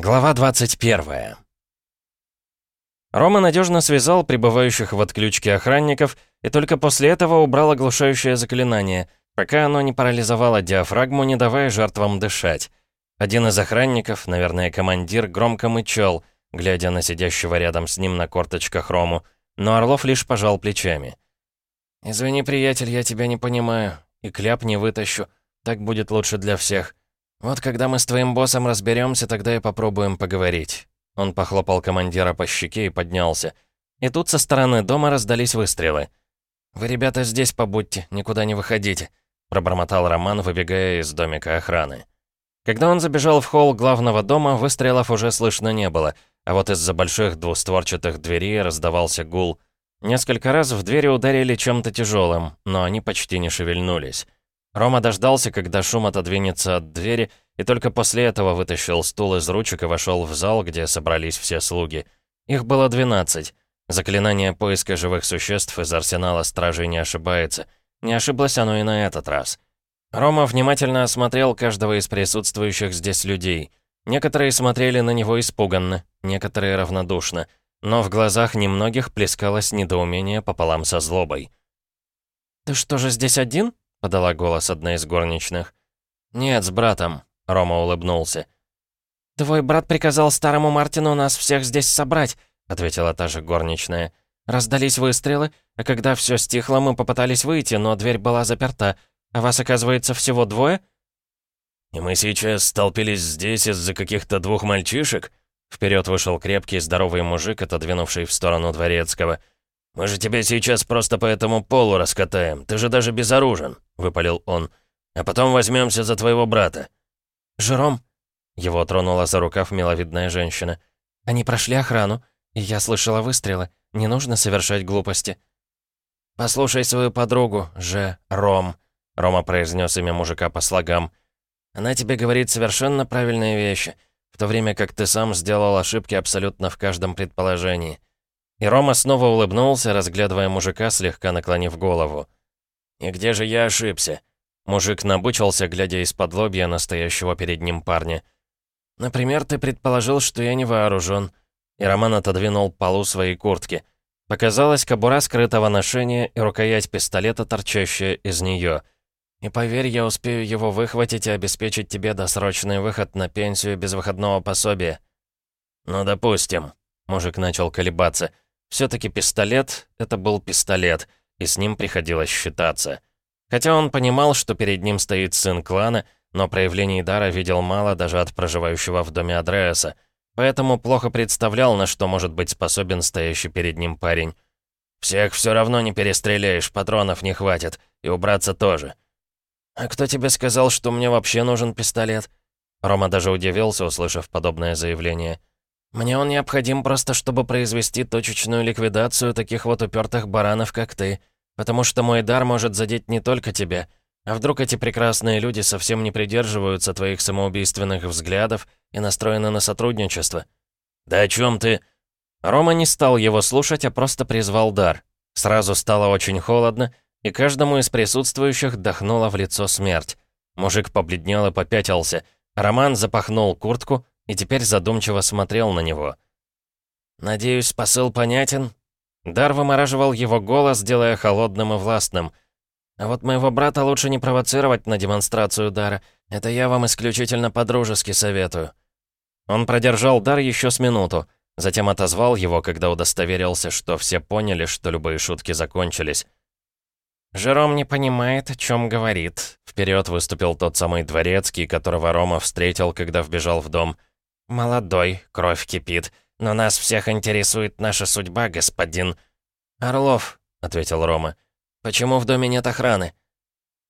Глава 21 Рома надежно связал прибывающих в отключке охранников и только после этого убрал оглушающее заклинание, пока оно не парализовало диафрагму, не давая жертвам дышать. Один из охранников, наверное, командир, громко мычал, глядя на сидящего рядом с ним на корточках Рому, но Орлов лишь пожал плечами. «Извини, приятель, я тебя не понимаю, и кляп не вытащу. Так будет лучше для всех. «Вот когда мы с твоим боссом разберемся, тогда и попробуем поговорить». Он похлопал командира по щеке и поднялся. И тут со стороны дома раздались выстрелы. «Вы, ребята, здесь побудьте, никуда не выходите», пробормотал Роман, выбегая из домика охраны. Когда он забежал в холл главного дома, выстрелов уже слышно не было, а вот из-за больших двустворчатых дверей раздавался гул. Несколько раз в двери ударили чем-то тяжелым, но они почти не шевельнулись. Рома дождался, когда шум отодвинется от двери, и только после этого вытащил стул из ручек и вошел в зал, где собрались все слуги. Их было 12. Заклинание поиска живых существ из арсенала стражей не ошибается. Не ошиблось оно и на этот раз. Рома внимательно осмотрел каждого из присутствующих здесь людей. Некоторые смотрели на него испуганно, некоторые равнодушно, но в глазах немногих плескалось недоумение пополам со злобой. «Ты что же здесь один?» — подала голос одна из горничных. «Нет, с братом», — Рома улыбнулся. «Твой брат приказал старому Мартину нас всех здесь собрать», — ответила та же горничная. «Раздались выстрелы, а когда все стихло, мы попытались выйти, но дверь была заперта. А вас, оказывается, всего двое?» «И мы сейчас столпились здесь из-за каких-то двух мальчишек?» Вперед вышел крепкий, здоровый мужик, отодвинувший в сторону дворецкого. «Мы же тебя сейчас просто по этому полу раскатаем. Ты же даже безоружен», — выпалил он. «А потом возьмемся за твоего брата». «Жером?» — его тронула за рукав миловидная женщина. «Они прошли охрану, и я слышала выстрелы. Не нужно совершать глупости». «Послушай свою подругу, же, Ром», — Рома произнес имя мужика по слогам. «Она тебе говорит совершенно правильные вещи, в то время как ты сам сделал ошибки абсолютно в каждом предположении». И Рома снова улыбнулся, разглядывая мужика, слегка наклонив голову. «И где же я ошибся?» Мужик набычился, глядя из-под лобья настоящего перед ним парня. «Например, ты предположил, что я не вооружен». И Роман отодвинул полу своей куртки. Показалась кобура скрытого ношения и рукоять пистолета, торчащая из нее. «И поверь, я успею его выхватить и обеспечить тебе досрочный выход на пенсию без выходного пособия». «Ну, допустим», — мужик начал колебаться. Все-таки пистолет — это был пистолет, и с ним приходилось считаться. Хотя он понимал, что перед ним стоит сын клана, но проявлений дара видел мало даже от проживающего в доме Адреаса, поэтому плохо представлял, на что может быть способен стоящий перед ним парень. «Всех все равно не перестреляешь, патронов не хватит, и убраться тоже». «А кто тебе сказал, что мне вообще нужен пистолет?» Рома даже удивился, услышав подобное заявление. Мне он необходим просто, чтобы произвести точечную ликвидацию таких вот упертых баранов, как ты. Потому что мой дар может задеть не только тебя. А вдруг эти прекрасные люди совсем не придерживаются твоих самоубийственных взглядов и настроены на сотрудничество? Да о чем ты? Рома не стал его слушать, а просто призвал дар. Сразу стало очень холодно, и каждому из присутствующих дохнула в лицо смерть. Мужик побледнел и попятился. Роман запахнул куртку, и теперь задумчиво смотрел на него. «Надеюсь, посыл понятен?» Дар вымораживал его голос, делая холодным и властным. «А вот моего брата лучше не провоцировать на демонстрацию дара. Это я вам исключительно по-дружески советую». Он продержал дар еще с минуту, затем отозвал его, когда удостоверился, что все поняли, что любые шутки закончились. «Жером не понимает, о чем говорит», — вперед выступил тот самый дворецкий, которого Рома встретил, когда вбежал в дом. «Молодой, кровь кипит. Но нас всех интересует наша судьба, господин». «Орлов», — ответил Рома. «Почему в доме нет охраны?»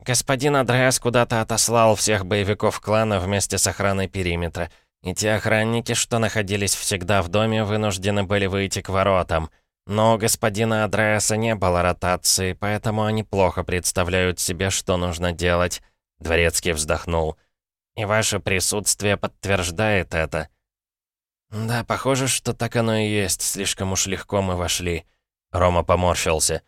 «Господин Андреас куда-то отослал всех боевиков клана вместе с охраной периметра. И те охранники, что находились всегда в доме, вынуждены были выйти к воротам. Но у господина Андреаса не было ротации, поэтому они плохо представляют себе, что нужно делать». Дворецкий вздохнул. И ваше присутствие подтверждает это. Да, похоже, что так оно и есть. Слишком уж легко мы вошли. Рома поморщился.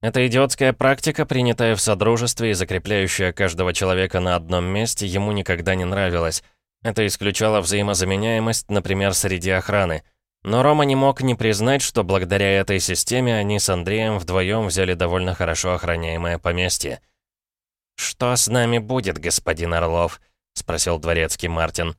Эта идиотская практика, принятая в Содружестве и закрепляющая каждого человека на одном месте, ему никогда не нравилась. Это исключало взаимозаменяемость, например, среди охраны. Но Рома не мог не признать, что благодаря этой системе они с Андреем вдвоем взяли довольно хорошо охраняемое поместье. «Что с нами будет, господин Орлов?» — спросил дворецкий Мартин.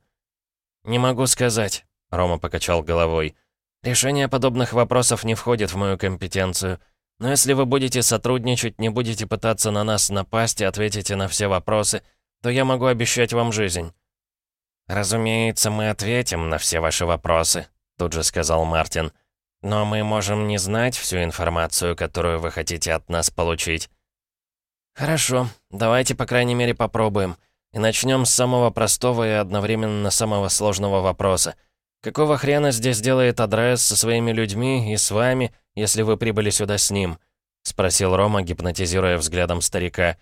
«Не могу сказать», — Рома покачал головой. «Решение подобных вопросов не входит в мою компетенцию. Но если вы будете сотрудничать, не будете пытаться на нас напасть и ответите на все вопросы, то я могу обещать вам жизнь». «Разумеется, мы ответим на все ваши вопросы», — тут же сказал Мартин. «Но мы можем не знать всю информацию, которую вы хотите от нас получить». «Хорошо, давайте, по крайней мере, попробуем. И начнем с самого простого и одновременно самого сложного вопроса. Какого хрена здесь делает Адрес со своими людьми и с вами, если вы прибыли сюда с ним?» — спросил Рома, гипнотизируя взглядом старика.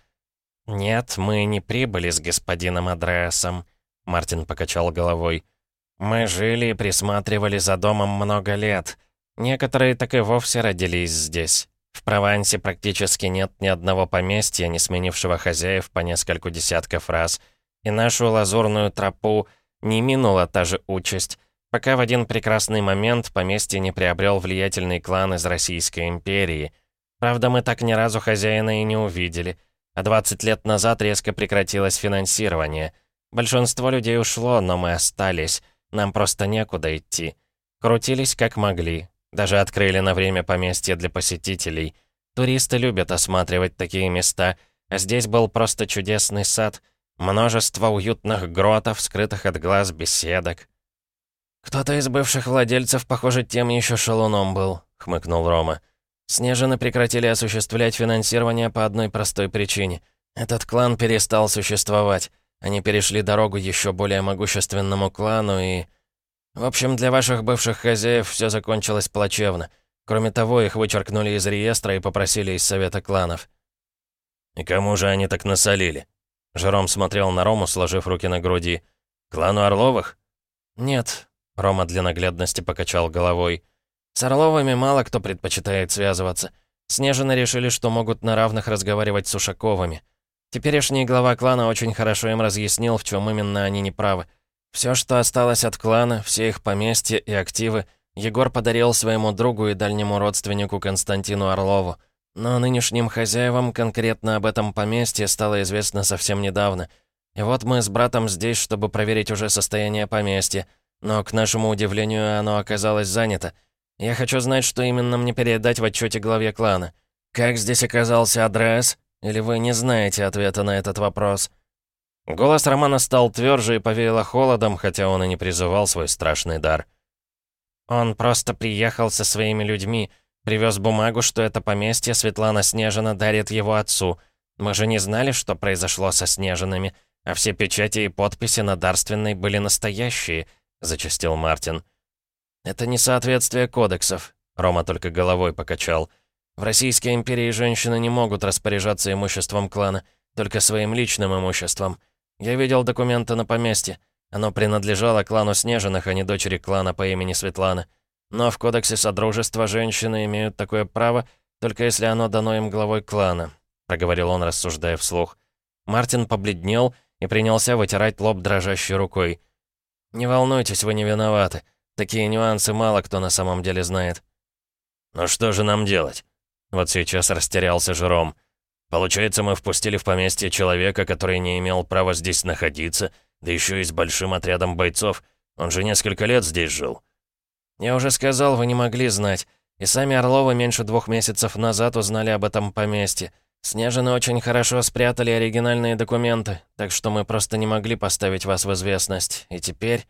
«Нет, мы не прибыли с господином Адреасом», — Мартин покачал головой. «Мы жили и присматривали за домом много лет. Некоторые так и вовсе родились здесь. В Провансе практически нет ни одного поместья, не сменившего хозяев по нескольку десятков раз. И нашу лазурную тропу не минула та же участь, пока в один прекрасный момент поместье не приобрел влиятельный клан из Российской империи. Правда, мы так ни разу хозяина и не увидели. А 20 лет назад резко прекратилось финансирование. Большинство людей ушло, но мы остались. Нам просто некуда идти. Крутились как могли, даже открыли на время поместье для посетителей. Туристы любят осматривать такие места, а здесь был просто чудесный сад. Множество уютных гротов, скрытых от глаз беседок. «Кто-то из бывших владельцев, похоже, тем еще шалуном был», — хмыкнул Рома. «Снежины прекратили осуществлять финансирование по одной простой причине. Этот клан перестал существовать. Они перешли дорогу еще более могущественному клану и...» В общем, для ваших бывших хозяев все закончилось плачевно. Кроме того, их вычеркнули из реестра и попросили из совета кланов. «И кому же они так насолили?» Жером смотрел на Рому, сложив руки на груди. «Клану Орловых?» «Нет», — Рома для наглядности покачал головой. «С Орловыми мало кто предпочитает связываться. Снежины решили, что могут на равных разговаривать с Ушаковыми. Теперешний глава клана очень хорошо им разъяснил, в чем именно они неправы. Все, что осталось от клана, все их поместья и активы, Егор подарил своему другу и дальнему родственнику Константину Орлову. Но нынешним хозяевам конкретно об этом поместье стало известно совсем недавно. И вот мы с братом здесь, чтобы проверить уже состояние поместья. Но, к нашему удивлению, оно оказалось занято. Я хочу знать, что именно мне передать в отчете главе клана. Как здесь оказался адрес? Или вы не знаете ответа на этот вопрос?» Голос Романа стал тверже и повеяло холодом, хотя он и не призывал свой страшный дар. «Он просто приехал со своими людьми, привез бумагу, что это поместье Светлана Снежина дарит его отцу. Мы же не знали, что произошло со Снежинами, а все печати и подписи на дарственной были настоящие», — зачастил Мартин. «Это несоответствие кодексов», — Рома только головой покачал. «В Российской империи женщины не могут распоряжаться имуществом клана, только своим личным имуществом». Я видел документы на поместье. Оно принадлежало клану Снежиных, а не дочери клана по имени Светлана. Но в кодексе Содружества женщины имеют такое право, только если оно дано им главой клана», — проговорил он, рассуждая вслух. Мартин побледнел и принялся вытирать лоб дрожащей рукой. «Не волнуйтесь, вы не виноваты. Такие нюансы мало кто на самом деле знает». «Ну что же нам делать?» Вот сейчас растерялся Жером. Получается, мы впустили в поместье человека, который не имел права здесь находиться, да еще и с большим отрядом бойцов. Он же несколько лет здесь жил. Я уже сказал, вы не могли знать. И сами Орловы меньше двух месяцев назад узнали об этом поместье. Снежины очень хорошо спрятали оригинальные документы, так что мы просто не могли поставить вас в известность. И теперь...»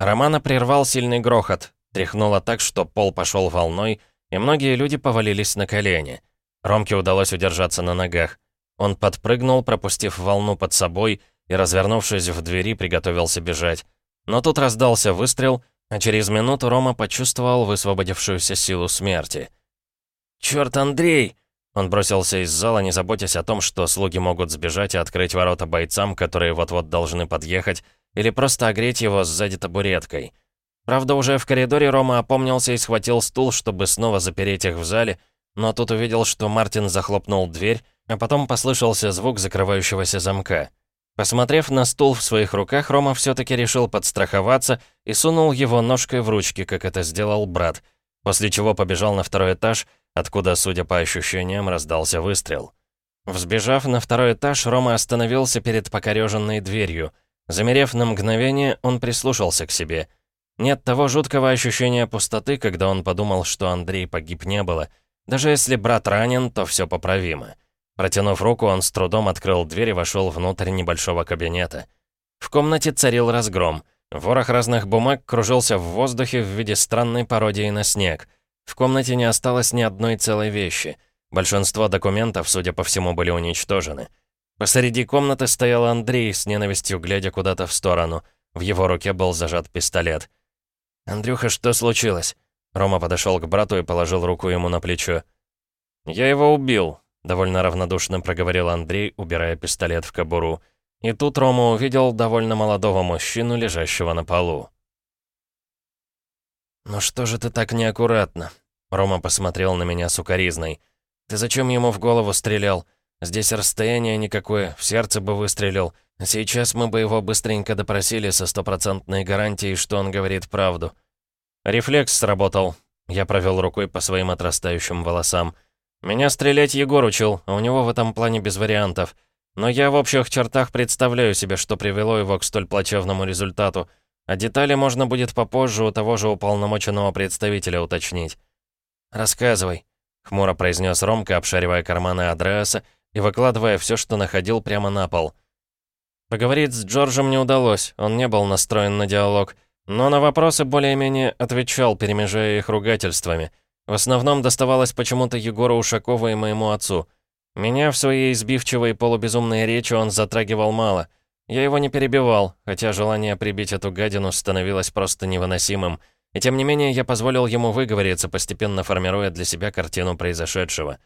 Романа прервал сильный грохот. Тряхнуло так, что пол пошел волной, и многие люди повалились на колени. Ромке удалось удержаться на ногах. Он подпрыгнул, пропустив волну под собой, и, развернувшись в двери, приготовился бежать. Но тут раздался выстрел, а через минуту Рома почувствовал высвободившуюся силу смерти. «Чёрт, Андрей!» Он бросился из зала, не заботясь о том, что слуги могут сбежать и открыть ворота бойцам, которые вот-вот должны подъехать, или просто огреть его сзади табуреткой. Правда, уже в коридоре Рома опомнился и схватил стул, чтобы снова запереть их в зале, но тут увидел, что Мартин захлопнул дверь, а потом послышался звук закрывающегося замка. Посмотрев на стул в своих руках, Рома все-таки решил подстраховаться и сунул его ножкой в ручки, как это сделал брат, после чего побежал на второй этаж, откуда, судя по ощущениям, раздался выстрел. Взбежав на второй этаж, Рома остановился перед покореженной дверью. Замерев на мгновение, он прислушался к себе. Нет того жуткого ощущения пустоты, когда он подумал, что Андрей погиб не было. Даже если брат ранен, то все поправимо. Протянув руку, он с трудом открыл дверь и вошел внутрь небольшого кабинета. В комнате царил разгром. Ворох разных бумаг кружился в воздухе в виде странной пародии на снег. В комнате не осталось ни одной целой вещи — Большинство документов, судя по всему, были уничтожены. Посреди комнаты стоял Андрей, с ненавистью глядя куда-то в сторону. В его руке был зажат пистолет. «Андрюха, что случилось?» Рома подошел к брату и положил руку ему на плечо. «Я его убил», — довольно равнодушно проговорил Андрей, убирая пистолет в кобуру. И тут Рома увидел довольно молодого мужчину, лежащего на полу. «Ну что же ты так неаккуратно?» Рома посмотрел на меня сукоризной. «Ты зачем ему в голову стрелял? Здесь расстояние никакое, в сердце бы выстрелил. Сейчас мы бы его быстренько допросили со стопроцентной гарантией, что он говорит правду». Рефлекс сработал. Я провел рукой по своим отрастающим волосам. Меня стрелять Егор учил, а у него в этом плане без вариантов. Но я в общих чертах представляю себе, что привело его к столь плачевному результату. А детали можно будет попозже у того же уполномоченного представителя уточнить. «Рассказывай», — хмуро произнес Ромка, обшаривая карманы Андреаса и выкладывая все, что находил прямо на пол. Поговорить с Джорджем не удалось, он не был настроен на диалог, но на вопросы более-менее отвечал, перемежая их ругательствами. В основном доставалось почему-то Егору Ушакову и моему отцу. Меня в своей избивчивой полубезумной речи он затрагивал мало. Я его не перебивал, хотя желание прибить эту гадину становилось просто невыносимым — и тем не менее я позволил ему выговориться, постепенно формируя для себя картину произошедшего.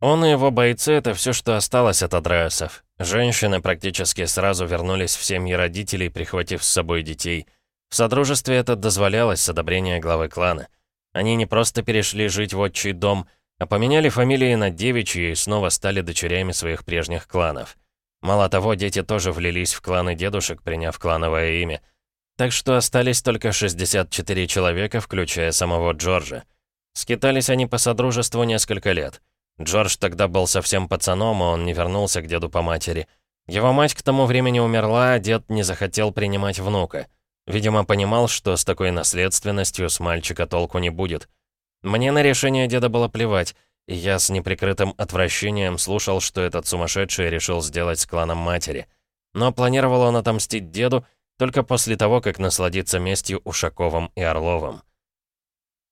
Он и его бойцы — это все, что осталось от Адреасов. Женщины практически сразу вернулись в семьи родителей, прихватив с собой детей. Содружестве это дозволялось с одобрения главы клана. Они не просто перешли жить в отчий дом, а поменяли фамилии на девичьи и снова стали дочерями своих прежних кланов. Мало того, дети тоже влились в кланы дедушек, приняв клановое имя — так что остались только 64 человека, включая самого Джорджа. Скитались они по содружеству несколько лет. Джордж тогда был совсем пацаном, и он не вернулся к деду по матери. Его мать к тому времени умерла, а дед не захотел принимать внука. Видимо, понимал, что с такой наследственностью с мальчика толку не будет. Мне на решение деда было плевать, и я с неприкрытым отвращением слушал, что этот сумасшедший решил сделать с кланом матери. Но планировал он отомстить деду, только после того, как насладиться местью Ушаковым и Орловым.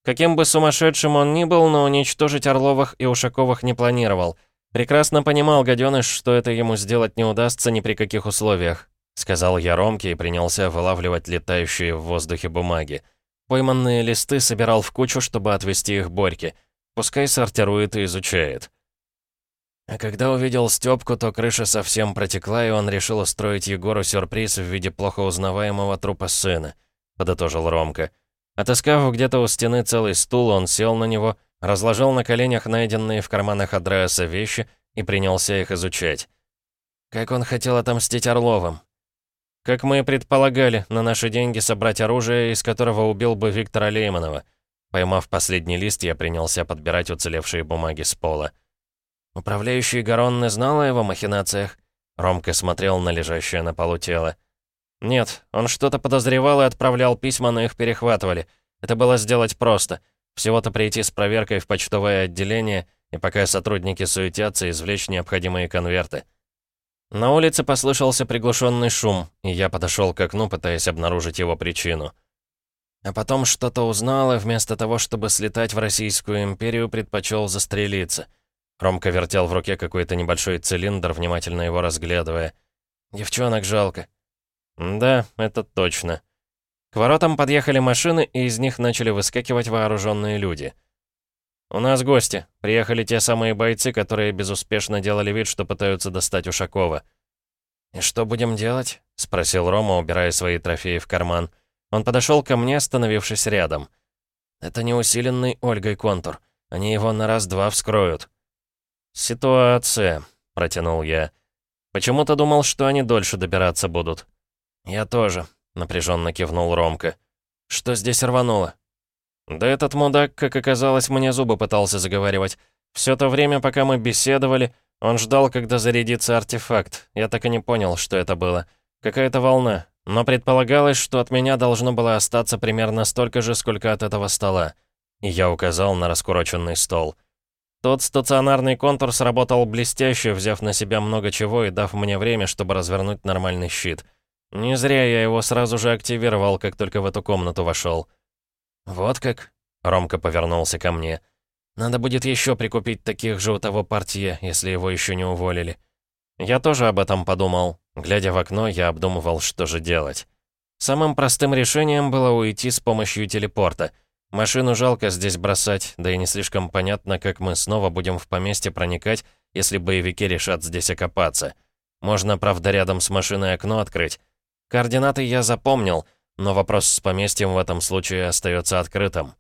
Каким бы сумасшедшим он ни был, но уничтожить Орловых и Ушаковых не планировал. Прекрасно понимал гаденыш, что это ему сделать не удастся ни при каких условиях. Сказал я Ромке и принялся вылавливать летающие в воздухе бумаги. Пойманные листы собирал в кучу, чтобы отвезти их Борьке. Пускай сортирует и изучает. А когда увидел Стёпку, то крыша совсем протекла, и он решил устроить Егору сюрприз в виде плохо узнаваемого трупа сына, подытожил Ромка. Отыскав где-то у стены целый стул, он сел на него, разложил на коленях найденные в карманах Андреаса вещи и принялся их изучать. Как он хотел отомстить Орловым? Как мы и предполагали, на наши деньги собрать оружие, из которого убил бы Виктора Лейманова. Поймав последний лист, я принялся подбирать уцелевшие бумаги с пола. «Управляющий Гаронны знал о его махинациях?» Ромка смотрел на лежащее на полу тело. «Нет, он что-то подозревал и отправлял письма, но их перехватывали. Это было сделать просто. Всего-то прийти с проверкой в почтовое отделение, и пока сотрудники суетятся, извлечь необходимые конверты». На улице послышался приглушенный шум, и я подошел к окну, пытаясь обнаружить его причину. А потом что-то узнал, и вместо того, чтобы слетать в Российскую империю, предпочел застрелиться — Ромка вертел в руке какой-то небольшой цилиндр, внимательно его разглядывая. «Девчонок жалко». «Да, это точно». К воротам подъехали машины, и из них начали выскакивать вооруженные люди. «У нас гости. Приехали те самые бойцы, которые безуспешно делали вид, что пытаются достать Ушакова». «И что будем делать?» — спросил Рома, убирая свои трофеи в карман. Он подошел ко мне, остановившись рядом. «Это не усиленный Ольгой контур. Они его на раз-два вскроют». «Ситуация», — протянул я. Почему-то думал, что они дольше добираться будут». «Я тоже», — напряженно кивнул Ромка. «Что здесь рвануло?» «Да этот мудак, как оказалось, мне зубы пытался заговаривать. Все то время, пока мы беседовали, он ждал, когда зарядится артефакт. Я так и не понял, что это было. Какая-то волна. Но предполагалось, что от меня должно было остаться примерно столько же, сколько от этого стола. И я указал на раскуроченный стол. Тот стационарный контур сработал блестяще, взяв на себя много чего и дав мне время, чтобы развернуть нормальный щит. Не зря я его сразу же активировал, как только в эту комнату вошел. «Вот как?» — Ромка повернулся ко мне. «Надо будет еще прикупить таких же у того партия, если его еще не уволили». Я тоже об этом подумал. Глядя в окно, я обдумывал, что же делать. Самым простым решением было уйти с помощью телепорта. Машину жалко здесь бросать, да и не слишком понятно, как мы снова будем в поместье проникать, если боевики решат здесь окопаться. Можно, правда, рядом с машиной окно открыть. Координаты я запомнил, но вопрос с поместьем в этом случае остается открытым.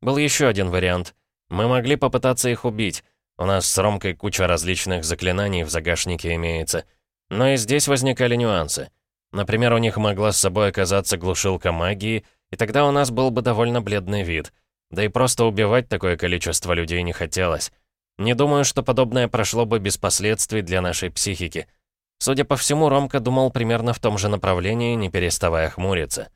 Был еще один вариант. Мы могли попытаться их убить, у нас с Ромкой куча различных заклинаний в загашнике имеется. Но и здесь возникали нюансы. Например, у них могла с собой оказаться глушилка магии, и тогда у нас был бы довольно бледный вид. Да и просто убивать такое количество людей не хотелось. Не думаю, что подобное прошло бы без последствий для нашей психики. Судя по всему, Ромка думал примерно в том же направлении, не переставая хмуриться.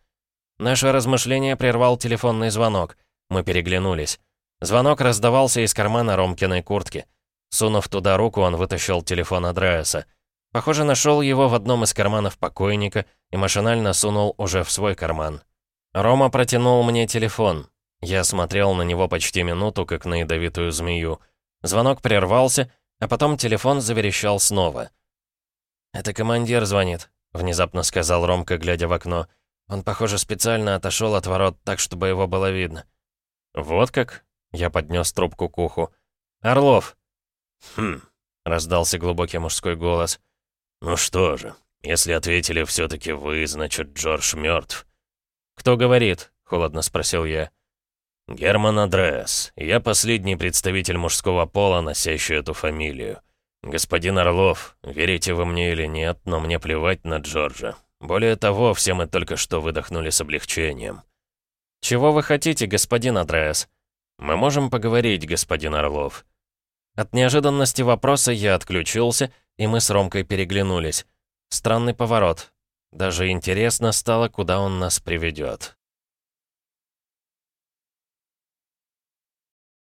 Наше размышление прервал телефонный звонок. Мы переглянулись. Звонок раздавался из кармана Ромкиной куртки. Сунув туда руку, он вытащил телефон Андреаса. Похоже, нашел его в одном из карманов покойника и машинально сунул уже в свой карман. Рома протянул мне телефон. Я смотрел на него почти минуту, как на ядовитую змею. Звонок прервался, а потом телефон заверещал снова. «Это командир звонит», — внезапно сказал Ромка, глядя в окно. Он, похоже, специально отошел от ворот так, чтобы его было видно. «Вот как?» Я поднес трубку к уху. «Орлов!» «Хм», — раздался глубокий мужской голос. «Ну что же, если ответили все таки вы, значит, Джордж мертв. «Кто говорит?» — холодно спросил я. «Герман Андреас. Я последний представитель мужского пола, носящий эту фамилию. Господин Орлов, верите вы мне или нет, но мне плевать на Джорджа. Более того, все мы только что выдохнули с облегчением». «Чего вы хотите, господин Андреас?» «Мы можем поговорить, господин Орлов». От неожиданности вопроса я отключился, и мы с Ромкой переглянулись. Странный поворот. Даже интересно стало, куда он нас приведет.